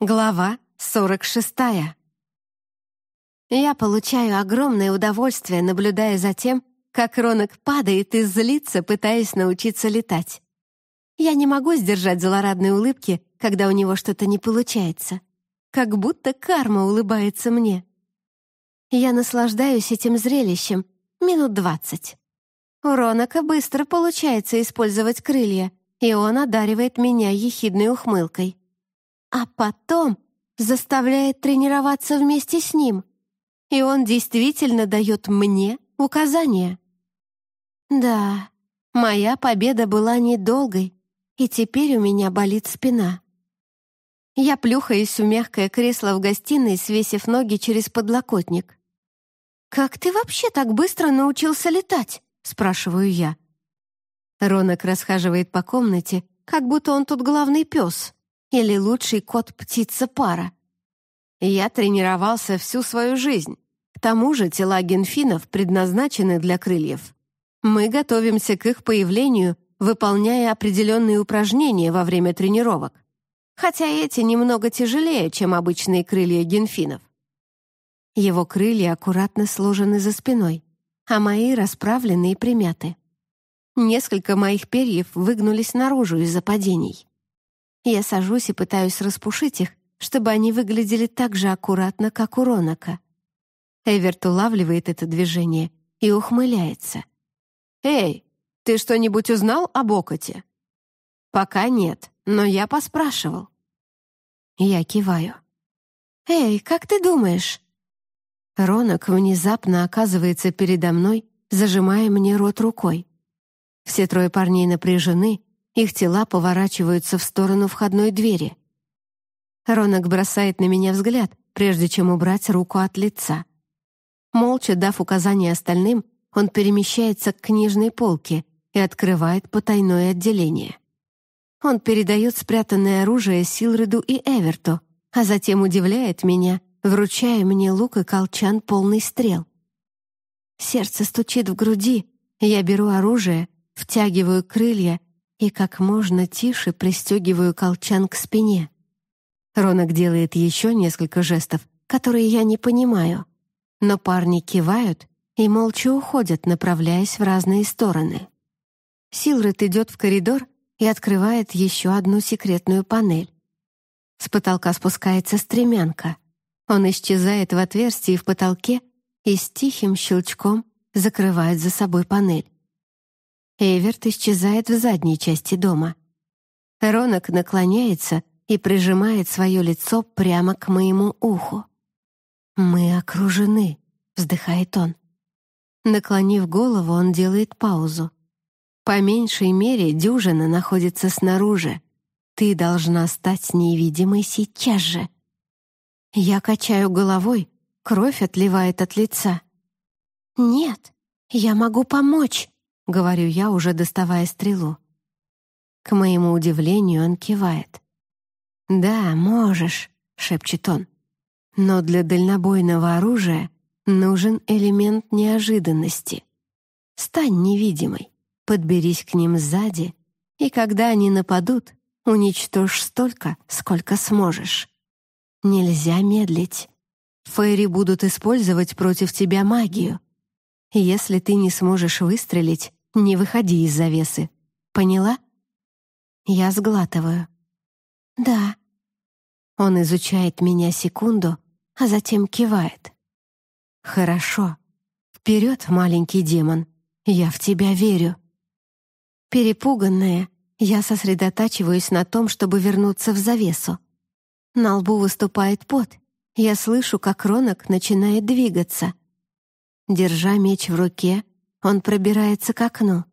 Глава 46. Я получаю огромное удовольствие, наблюдая за тем, как Ронок падает и злится, пытаясь научиться летать. Я не могу сдержать злорадной улыбки, когда у него что-то не получается. Как будто карма улыбается мне. Я наслаждаюсь этим зрелищем минут двадцать. У Ронака быстро получается использовать крылья, и он одаривает меня ехидной ухмылкой а потом заставляет тренироваться вместе с ним. И он действительно дает мне указания. Да, моя победа была недолгой, и теперь у меня болит спина. Я плюхаюсь в мягкое кресло в гостиной, свесив ноги через подлокотник. «Как ты вообще так быстро научился летать?» — спрашиваю я. Ронок расхаживает по комнате, как будто он тут главный пес или лучший кот-птица пара. Я тренировался всю свою жизнь. К тому же тела генфинов предназначены для крыльев. Мы готовимся к их появлению, выполняя определенные упражнения во время тренировок. Хотя эти немного тяжелее, чем обычные крылья генфинов. Его крылья аккуратно сложены за спиной, а мои расправлены и примяты. Несколько моих перьев выгнулись наружу из-за падений. Я сажусь и пытаюсь распушить их, чтобы они выглядели так же аккуратно, как у Ронака. Эверт улавливает это движение и ухмыляется. «Эй, ты что-нибудь узнал об Окоте?» «Пока нет, но я поспрашивал». Я киваю. «Эй, как ты думаешь?» Ронок внезапно оказывается передо мной, зажимая мне рот рукой. Все трое парней напряжены, их тела поворачиваются в сторону входной двери. Ронок бросает на меня взгляд, прежде чем убрать руку от лица. Молча дав указание остальным, он перемещается к книжной полке и открывает потайное отделение. Он передает спрятанное оружие Силреду и Эверту, а затем удивляет меня, вручая мне лук и колчан полный стрел. Сердце стучит в груди, я беру оружие, втягиваю крылья и как можно тише пристегиваю колчан к спине. Ронок делает еще несколько жестов, которые я не понимаю, но парни кивают и молча уходят, направляясь в разные стороны. Силред идет в коридор и открывает еще одну секретную панель. С потолка спускается стремянка. Он исчезает в отверстии в потолке и с тихим щелчком закрывает за собой панель. Эверт исчезает в задней части дома. Ронок наклоняется и прижимает свое лицо прямо к моему уху. «Мы окружены», — вздыхает он. Наклонив голову, он делает паузу. «По меньшей мере дюжина находится снаружи. Ты должна стать невидимой сейчас же». Я качаю головой, кровь отливает от лица. «Нет, я могу помочь», — говорю я, уже доставая стрелу. К моему удивлению, он кивает. «Да, можешь», — шепчет он. «Но для дальнобойного оружия нужен элемент неожиданности. Стань невидимой, подберись к ним сзади, и когда они нападут, уничтожь столько, сколько сможешь. Нельзя медлить. Фейри будут использовать против тебя магию. Если ты не сможешь выстрелить, не выходи из завесы. Поняла? Я сглатываю. Да. Он изучает меня секунду, а затем кивает. Хорошо. Вперед, маленький демон. Я в тебя верю. Перепуганная, я сосредотачиваюсь на том, чтобы вернуться в завесу. На лбу выступает пот. Я слышу, как Ронок начинает двигаться. Держа меч в руке, он пробирается к окну.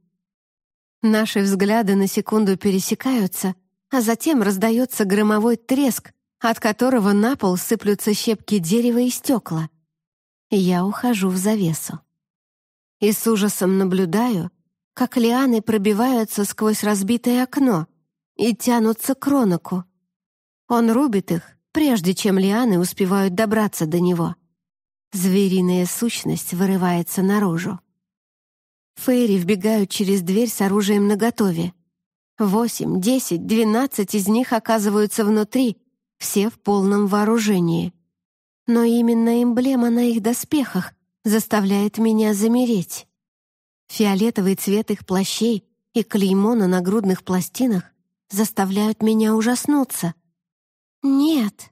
Наши взгляды на секунду пересекаются, а затем раздается громовой треск, от которого на пол сыплются щепки дерева и стекла. Я ухожу в завесу. И с ужасом наблюдаю, как лианы пробиваются сквозь разбитое окно и тянутся к Ронаку. Он рубит их, прежде чем лианы успевают добраться до него. Звериная сущность вырывается наружу. Фейри вбегают через дверь с оружием наготове. Восемь, десять, двенадцать из них оказываются внутри, все в полном вооружении. Но именно эмблема на их доспехах заставляет меня замереть. Фиолетовый цвет их плащей и клеймо на нагрудных пластинах заставляют меня ужаснуться. Нет,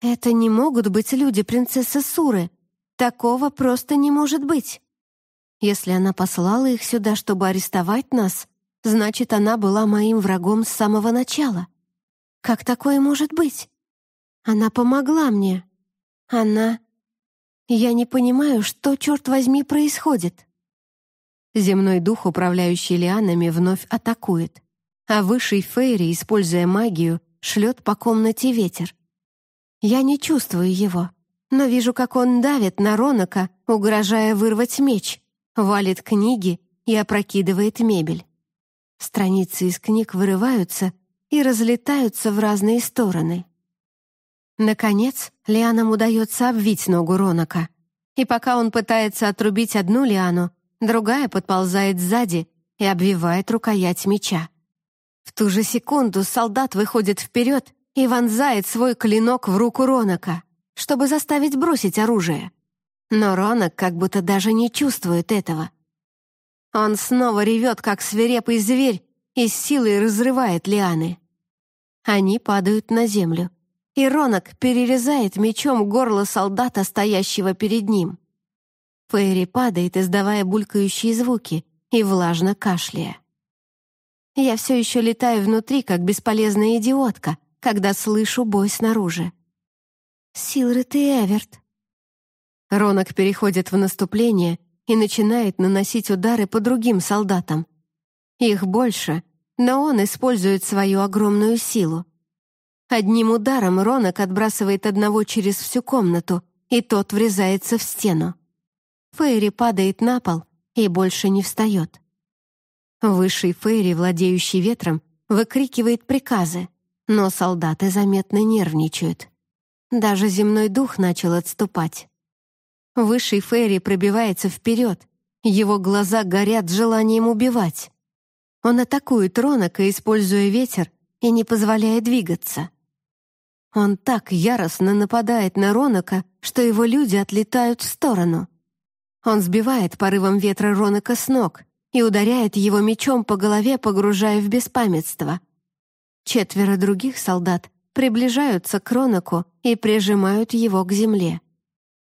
это не могут быть люди принцессы Суры. Такого просто не может быть. Если она послала их сюда, чтобы арестовать нас, значит, она была моим врагом с самого начала. Как такое может быть? Она помогла мне. Она... Я не понимаю, что, черт возьми, происходит. Земной дух, управляющий лианами, вновь атакует, а высший Фейри, используя магию, шлет по комнате ветер. Я не чувствую его, но вижу, как он давит на Ронака, угрожая вырвать меч, валит книги и опрокидывает мебель. Страницы из книг вырываются и разлетаются в разные стороны. Наконец, лианам удается обвить ногу Ронака. И пока он пытается отрубить одну лиану, другая подползает сзади и обвивает рукоять меча. В ту же секунду солдат выходит вперед и вонзает свой клинок в руку Ронака, чтобы заставить бросить оружие. Но Ронак как будто даже не чувствует этого. Он снова ревет, как свирепый зверь, и с силой разрывает лианы. Они падают на землю, и Ронак перерезает мечом горло солдата, стоящего перед ним. Фейри падает, издавая булькающие звуки и влажно кашляя. Я все еще летаю внутри, как бесполезная идиотка, когда слышу бой снаружи. «Силред и Эверт». Ронок переходит в наступление и начинает наносить удары по другим солдатам. Их больше, но он использует свою огромную силу. Одним ударом Ронок отбрасывает одного через всю комнату, и тот врезается в стену. Фейри падает на пол и больше не встает. Высший Фейри, владеющий ветром, выкрикивает приказы но солдаты заметно нервничают. Даже земной дух начал отступать. Высший Ферри пробивается вперед, его глаза горят желанием убивать. Он атакует Ронака, используя ветер, и не позволяя двигаться. Он так яростно нападает на Ронака, что его люди отлетают в сторону. Он сбивает порывом ветра Ронака с ног и ударяет его мечом по голове, погружая в беспамятство — Четверо других солдат приближаются к Ронаку и прижимают его к земле.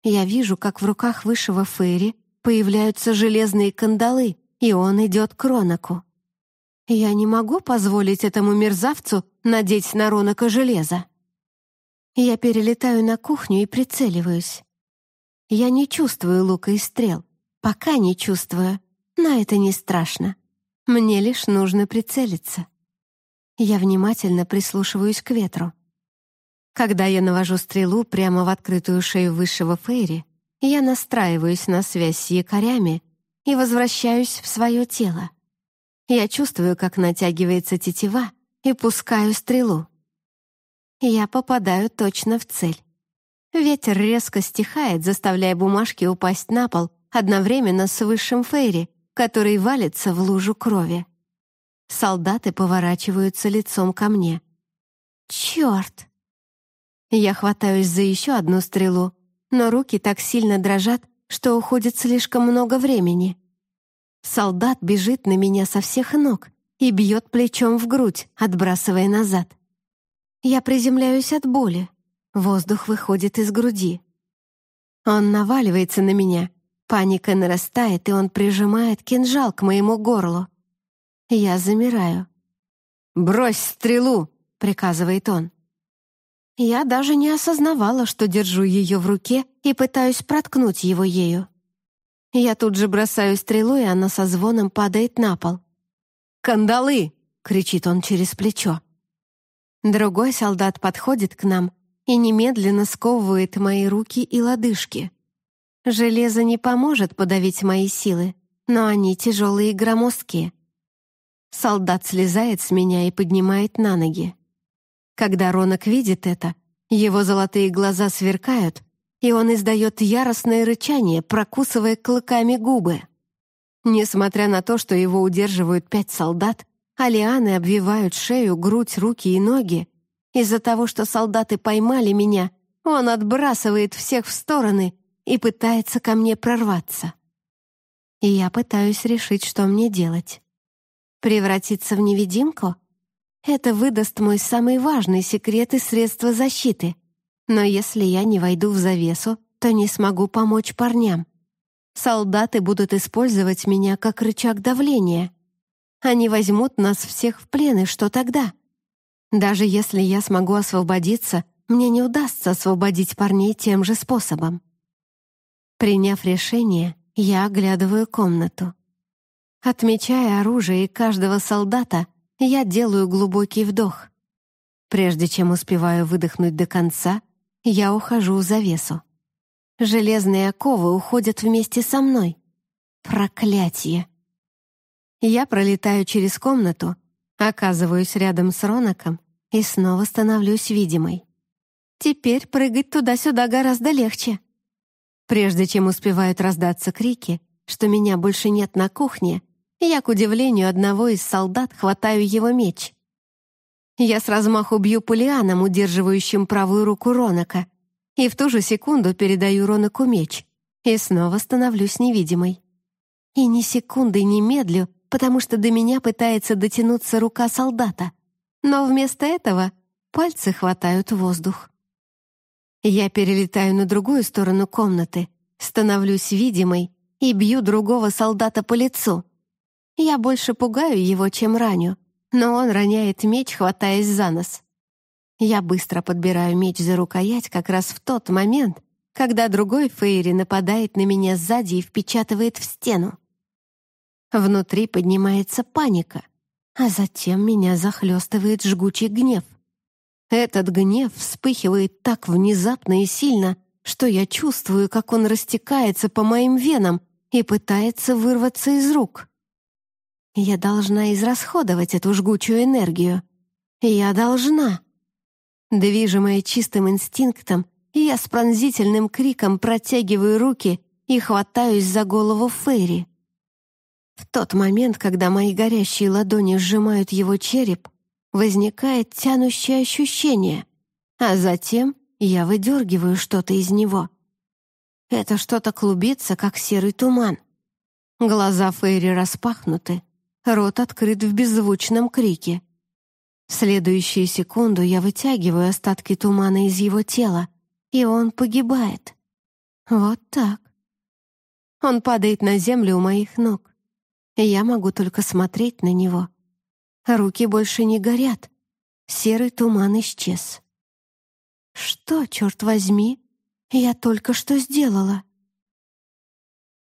Я вижу, как в руках высшего Фейри появляются железные кандалы, и он идет к Ронаку. Я не могу позволить этому мерзавцу надеть на Ронака железо. Я перелетаю на кухню и прицеливаюсь. Я не чувствую лука и стрел. Пока не чувствую, но это не страшно. Мне лишь нужно прицелиться. Я внимательно прислушиваюсь к ветру. Когда я навожу стрелу прямо в открытую шею высшего Фейри, я настраиваюсь на связь с якорями и возвращаюсь в свое тело. Я чувствую, как натягивается тетива, и пускаю стрелу. Я попадаю точно в цель. Ветер резко стихает, заставляя бумажки упасть на пол одновременно с высшим Фейри, который валится в лужу крови. Солдаты поворачиваются лицом ко мне. «Черт!» Я хватаюсь за еще одну стрелу, но руки так сильно дрожат, что уходит слишком много времени. Солдат бежит на меня со всех ног и бьет плечом в грудь, отбрасывая назад. Я приземляюсь от боли. Воздух выходит из груди. Он наваливается на меня. Паника нарастает, и он прижимает кинжал к моему горлу. Я замираю. «Брось стрелу!» — приказывает он. Я даже не осознавала, что держу ее в руке и пытаюсь проткнуть его ею. Я тут же бросаю стрелу, и она со звоном падает на пол. «Кандалы!» — кричит он через плечо. Другой солдат подходит к нам и немедленно сковывает мои руки и лодыжки. Железо не поможет подавить мои силы, но они тяжелые и громоздкие. Солдат слезает с меня и поднимает на ноги. Когда Ронок видит это, его золотые глаза сверкают, и он издает яростное рычание, прокусывая клыками губы. Несмотря на то, что его удерживают пять солдат, а лианы обвивают шею, грудь, руки и ноги, Из-за того, что солдаты поймали меня, он отбрасывает всех в стороны и пытается ко мне прорваться. И я пытаюсь решить, что мне делать. Превратиться в невидимку? Это выдаст мой самый важный секрет и средство защиты. Но если я не войду в завесу, то не смогу помочь парням. Солдаты будут использовать меня как рычаг давления. Они возьмут нас всех в плен, и что тогда? Даже если я смогу освободиться, мне не удастся освободить парней тем же способом. Приняв решение, я оглядываю комнату. Отмечая оружие каждого солдата, я делаю глубокий вдох. Прежде чем успеваю выдохнуть до конца, я ухожу в завесу. Железные оковы уходят вместе со мной. Проклятие! Я пролетаю через комнату, оказываюсь рядом с Ронаком и снова становлюсь видимой. Теперь прыгать туда-сюда гораздо легче. Прежде чем успевают раздаться крики, что меня больше нет на кухне, я, к удивлению одного из солдат, хватаю его меч. Я с размаху бью пулианом, удерживающим правую руку Ронака, и в ту же секунду передаю Ронаку меч и снова становлюсь невидимой. И ни секунды не медлю, потому что до меня пытается дотянуться рука солдата, но вместо этого пальцы хватают воздух. Я перелетаю на другую сторону комнаты, становлюсь видимой и бью другого солдата по лицу. Я больше пугаю его, чем раню, но он роняет меч, хватаясь за нос. Я быстро подбираю меч за рукоять как раз в тот момент, когда другой Фейри нападает на меня сзади и впечатывает в стену. Внутри поднимается паника, а затем меня захлестывает жгучий гнев. Этот гнев вспыхивает так внезапно и сильно, что я чувствую, как он растекается по моим венам и пытается вырваться из рук. Я должна израсходовать эту жгучую энергию. Я должна. Движимая чистым инстинктом, я с пронзительным криком протягиваю руки и хватаюсь за голову Ферри. В тот момент, когда мои горящие ладони сжимают его череп, возникает тянущее ощущение, а затем я выдергиваю что-то из него. Это что-то клубится, как серый туман. Глаза Фейри распахнуты, рот открыт в беззвучном крике. В следующую секунду я вытягиваю остатки тумана из его тела, и он погибает. Вот так. Он падает на землю у моих ног. Я могу только смотреть на него. Руки больше не горят. Серый туман исчез. Что, черт возьми, я только что сделала?